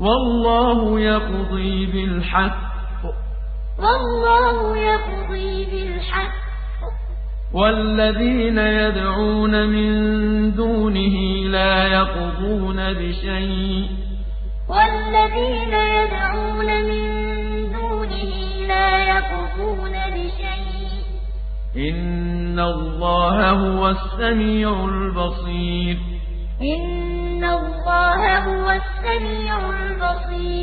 والله يقضي بالحق. والله يقضي بالحق. والذين يدعون من دونه لا يقضون بشيء. والذين يدعون من دونه لا يقضون بشيء. إن الله هو السميع البصير. إن الله السميع البصير.